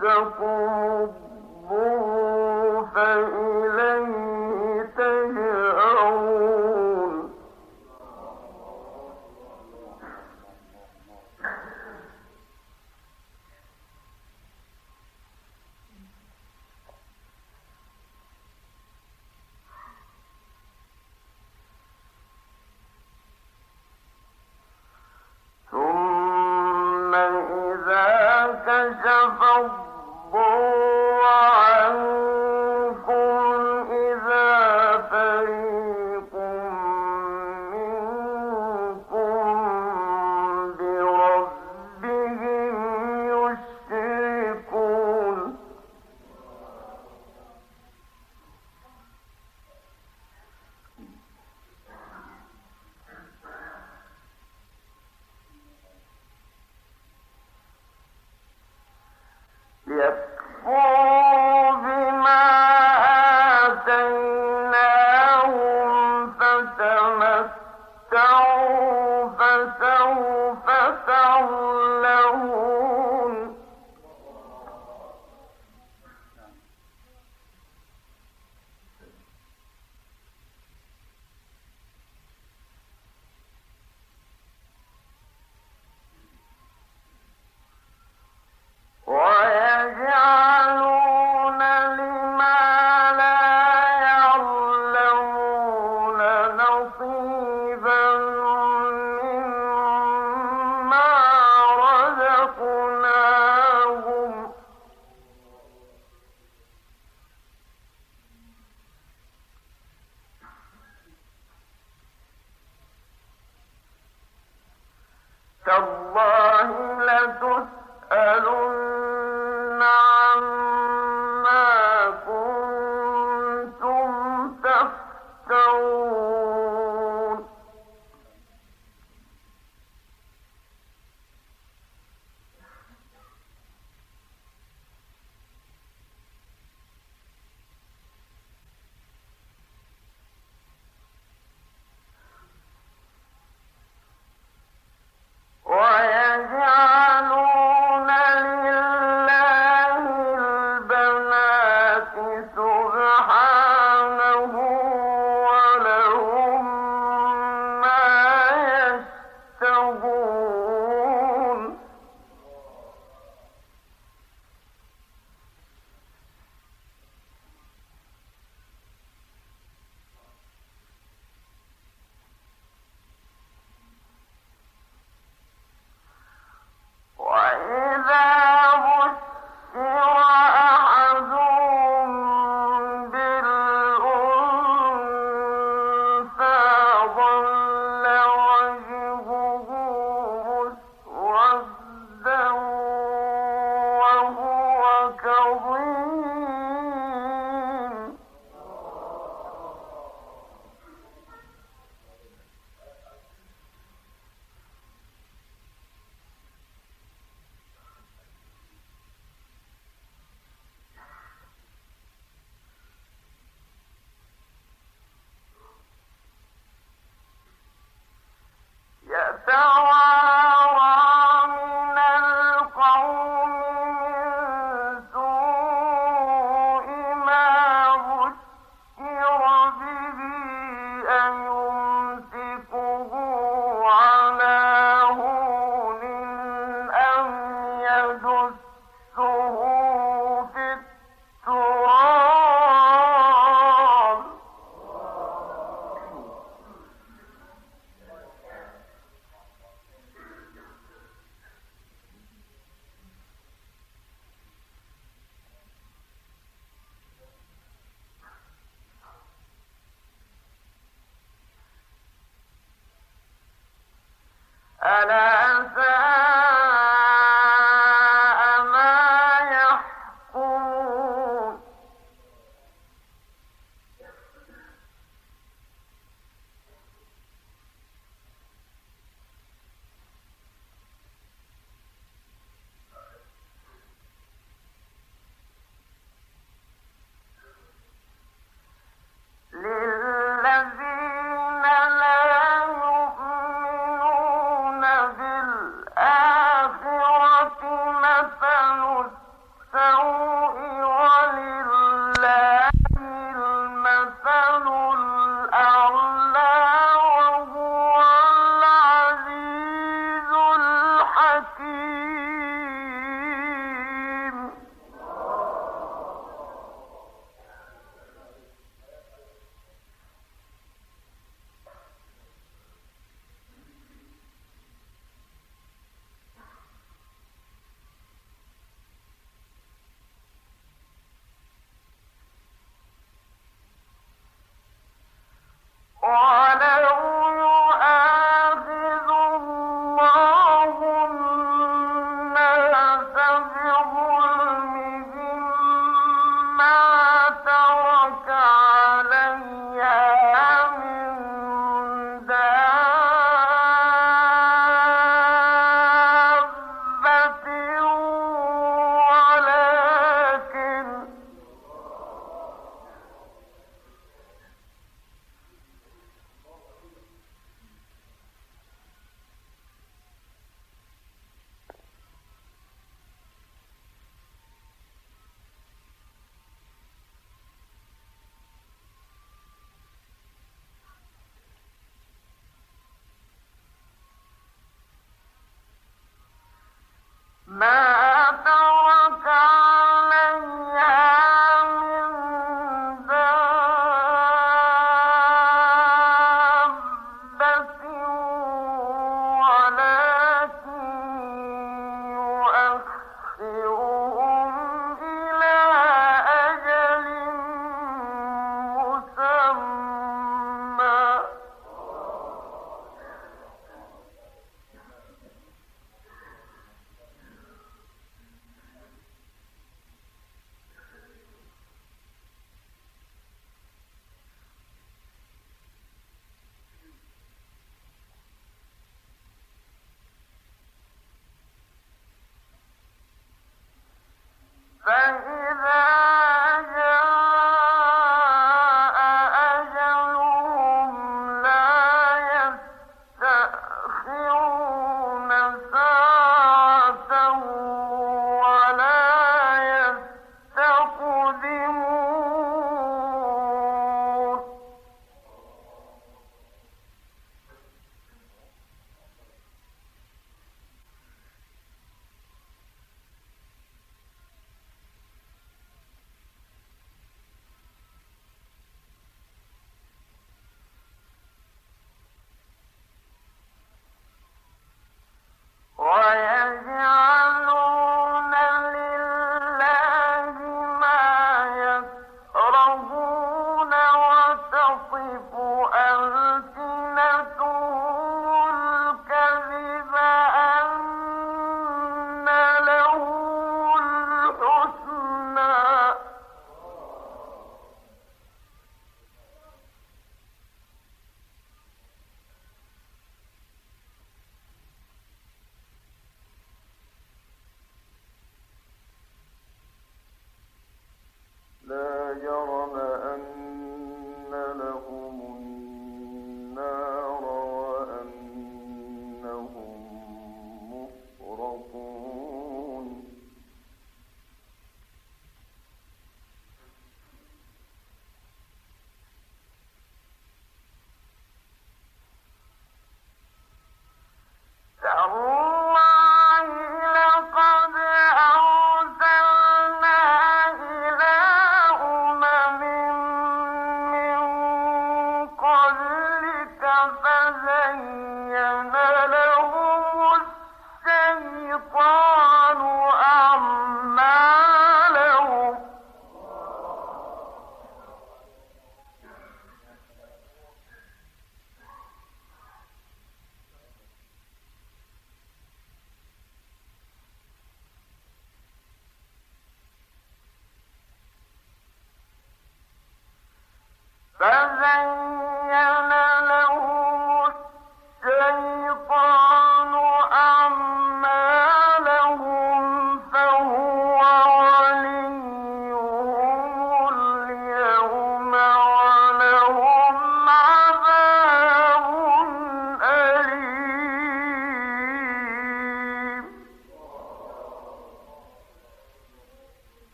مسكم تالله لتسألن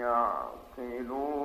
يعقلون.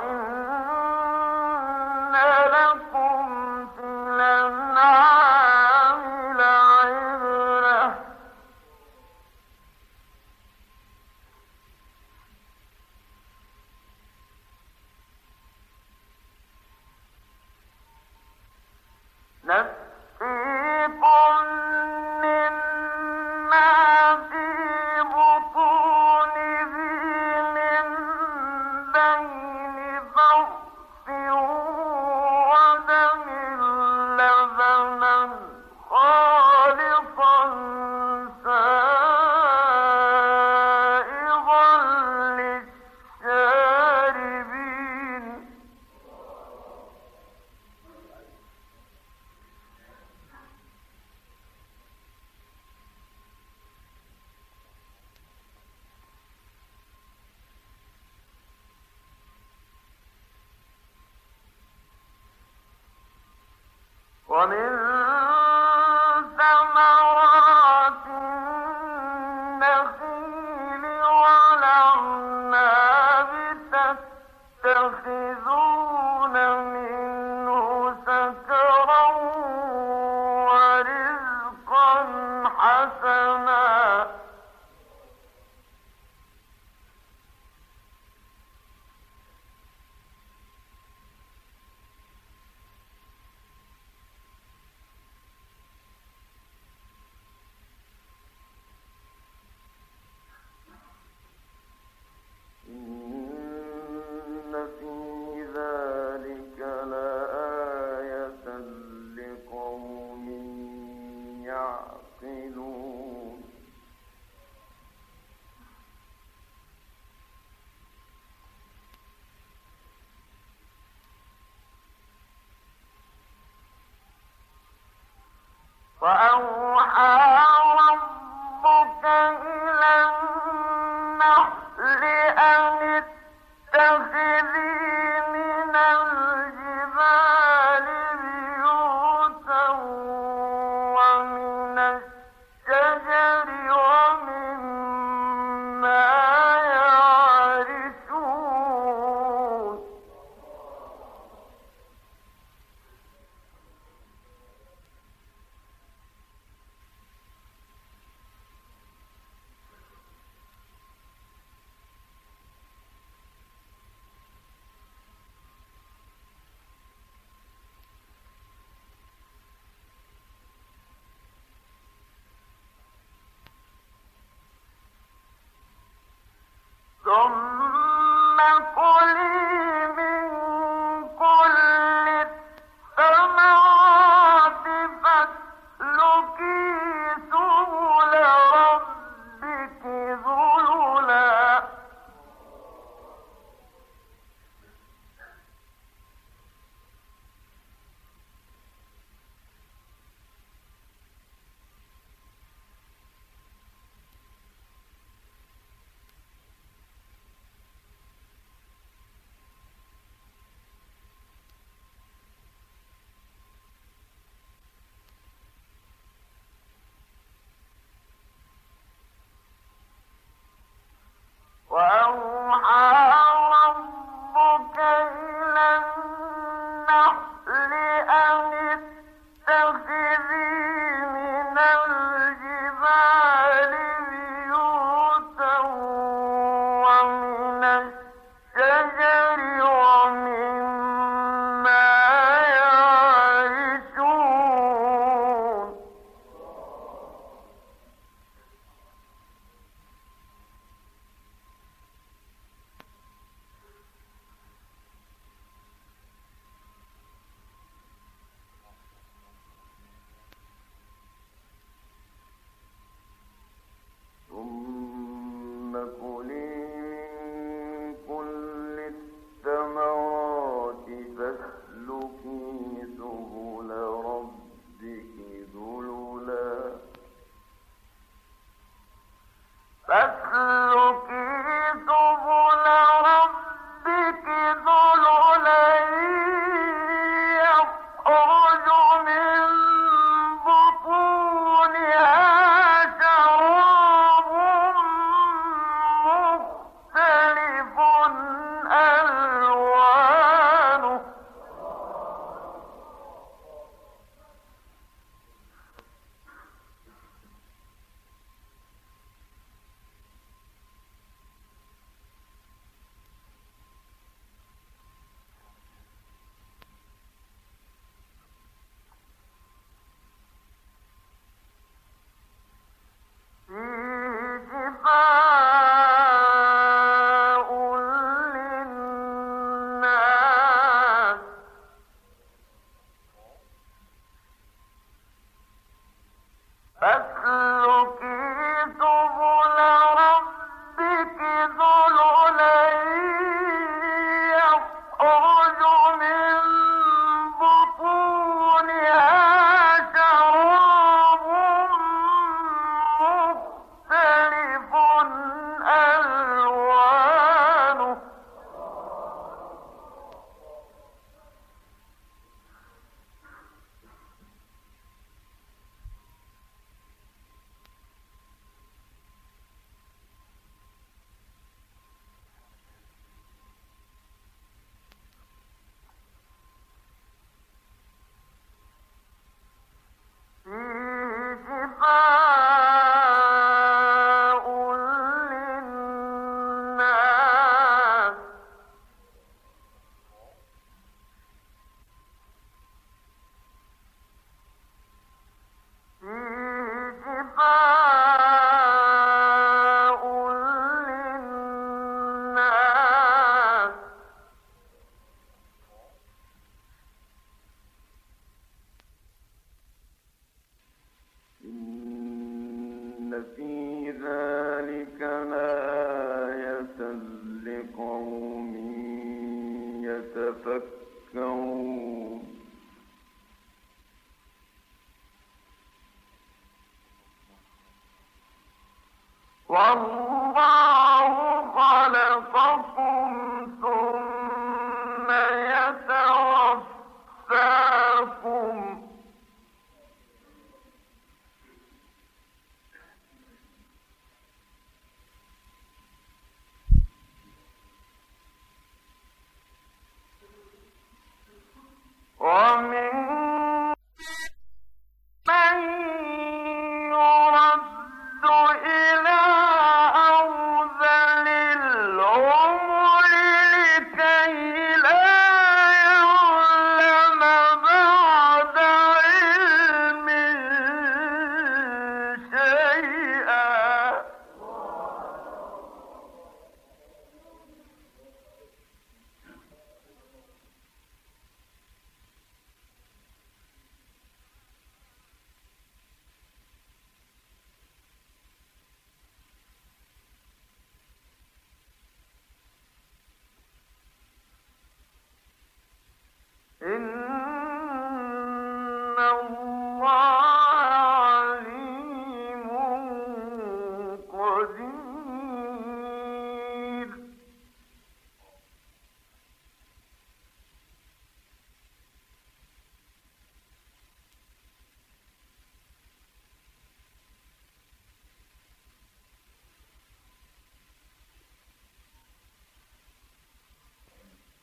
Mm-hmm. سكرا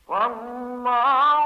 والله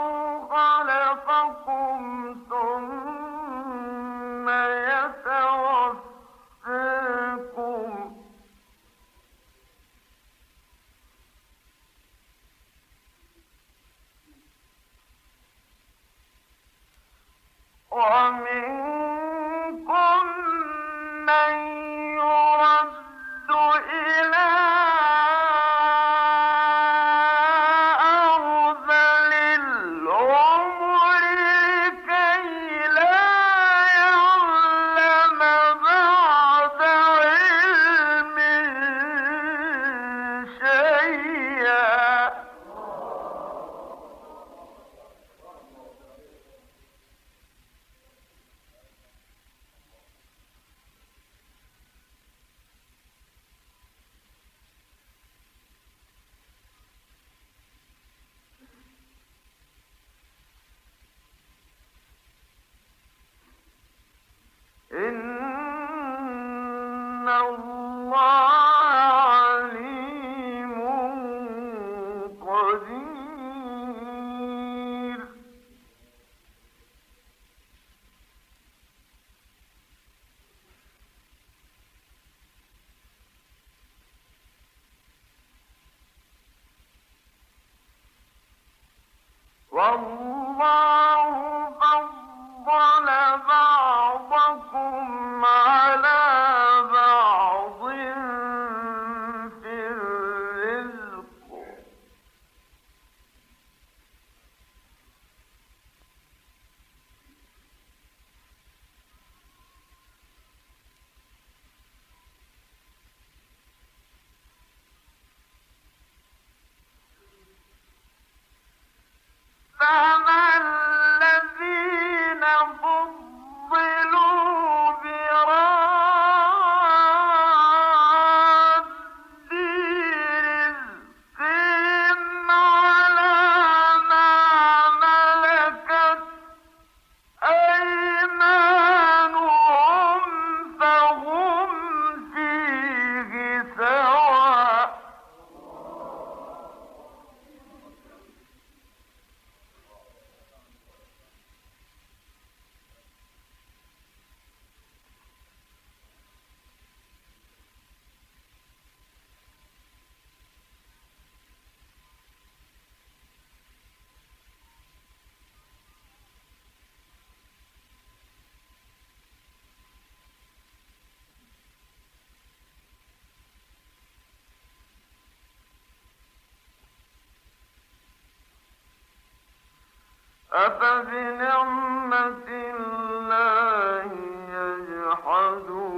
أفبنعمة الله يجحدون؟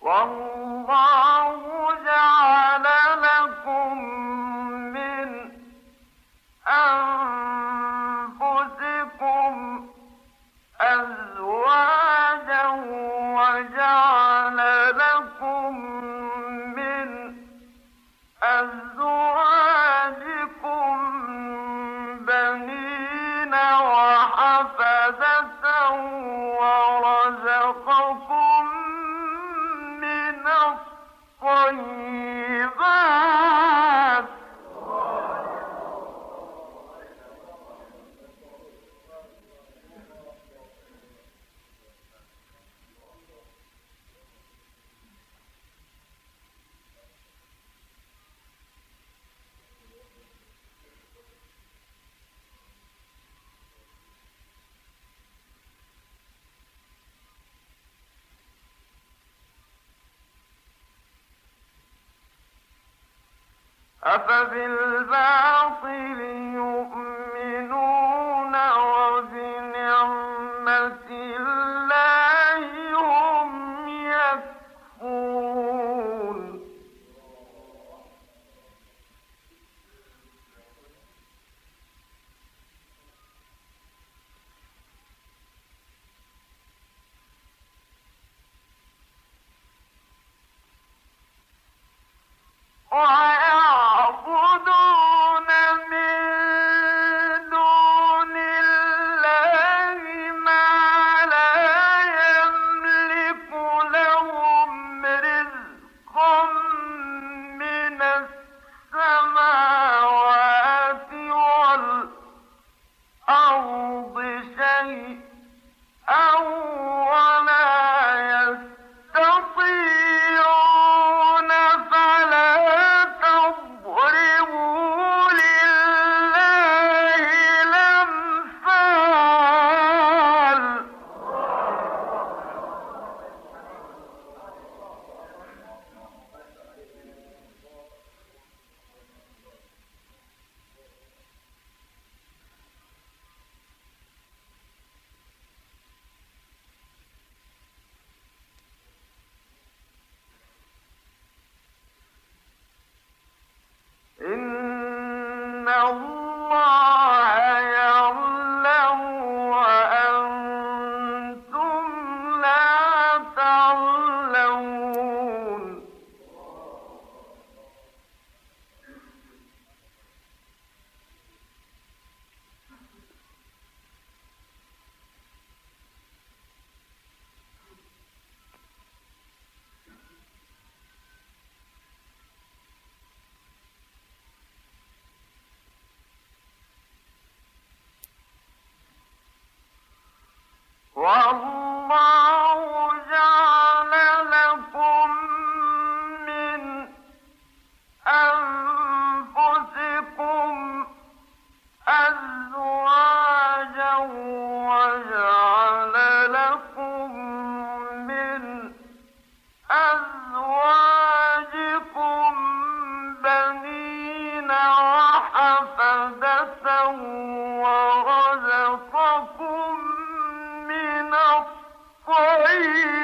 والله في أفدة ورزقكم من الطيب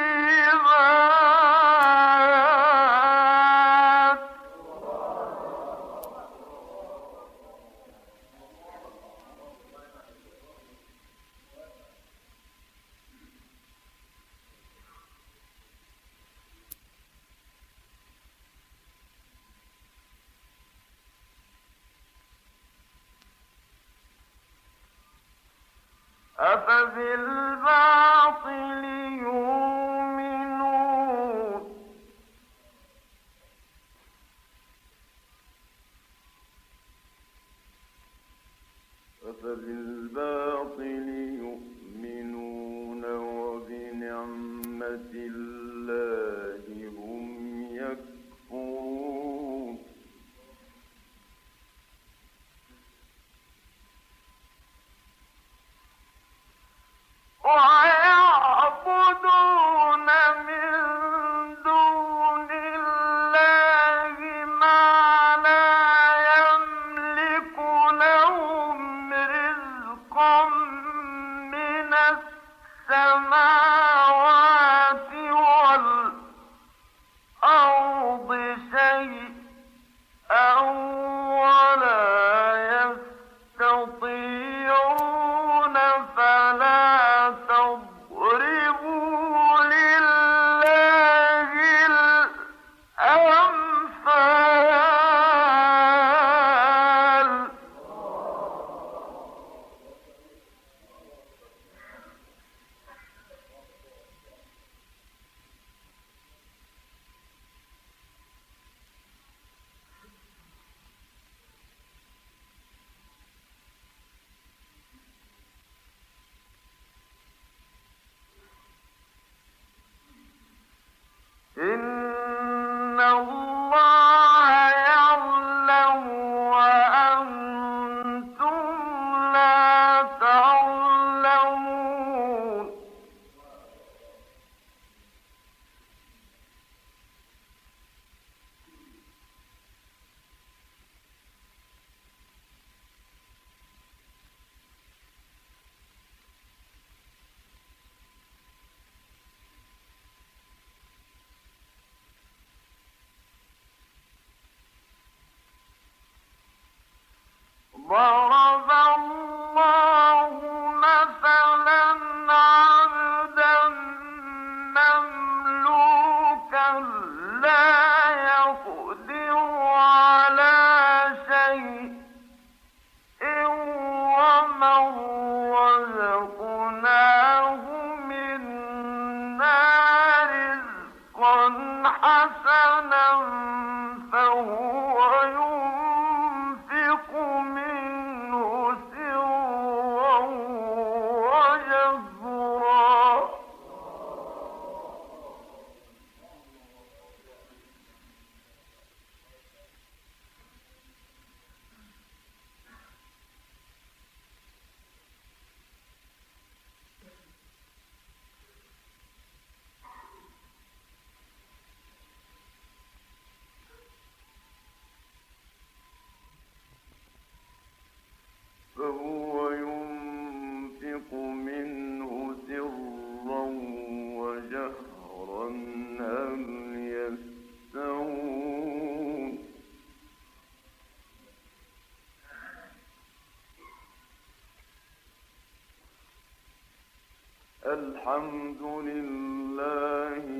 الذي الحمد لله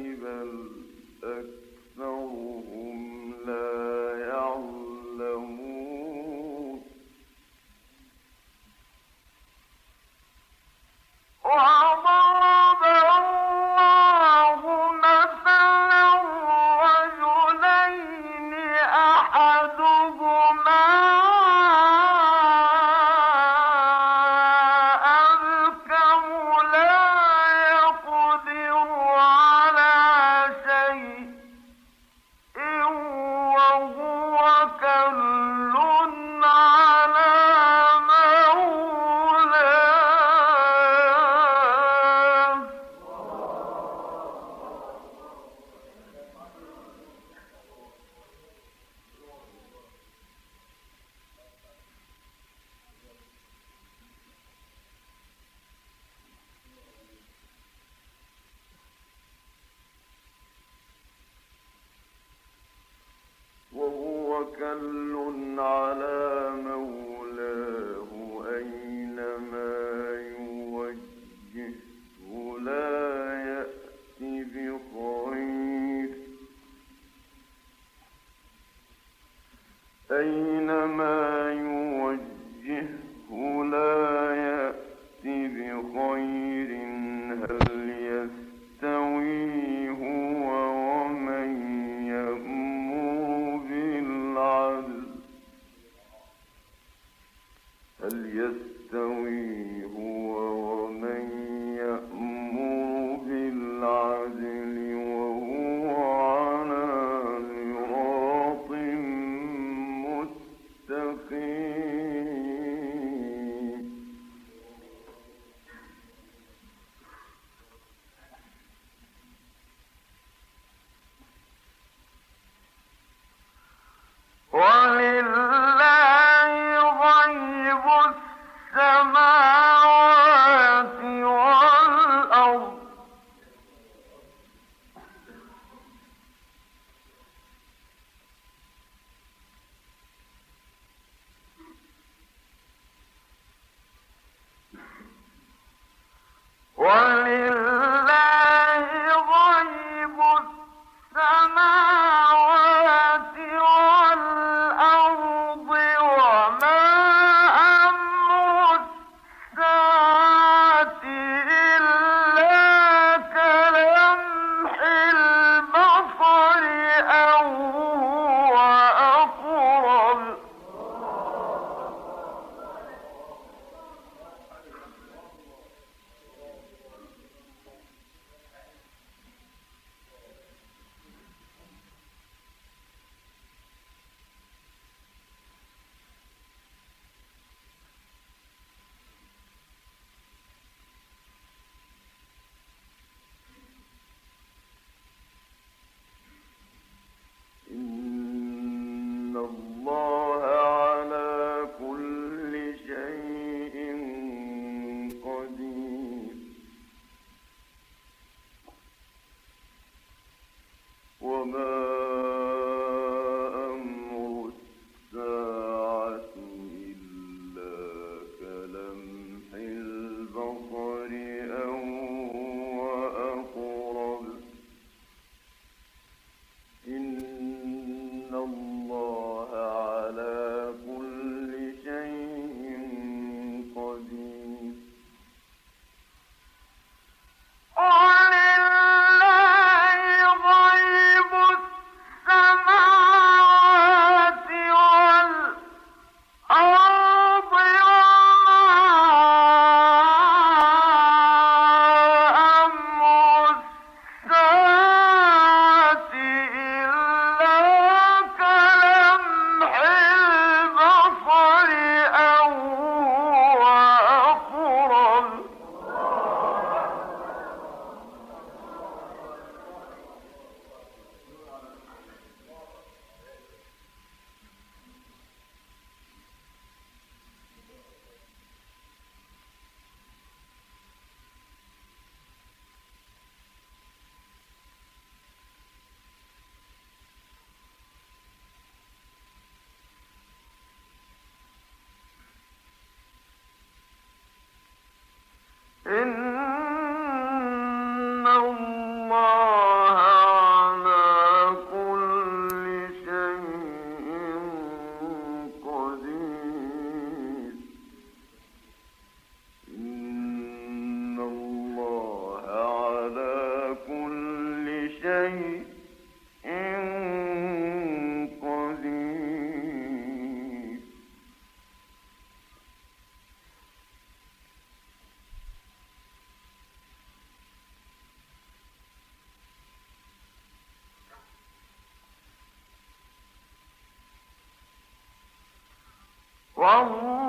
والله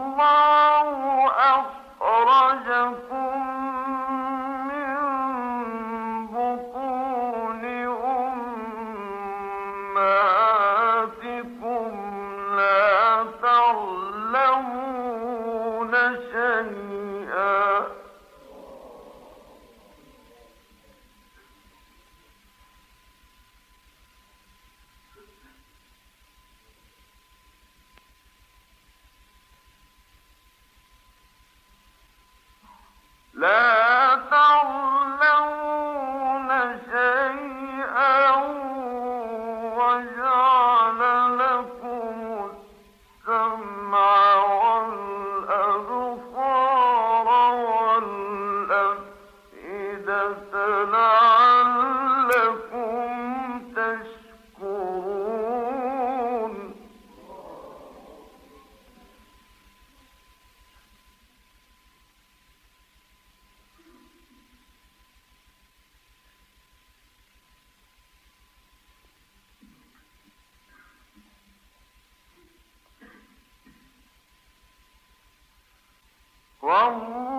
Allah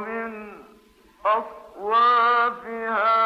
ومن أصوافها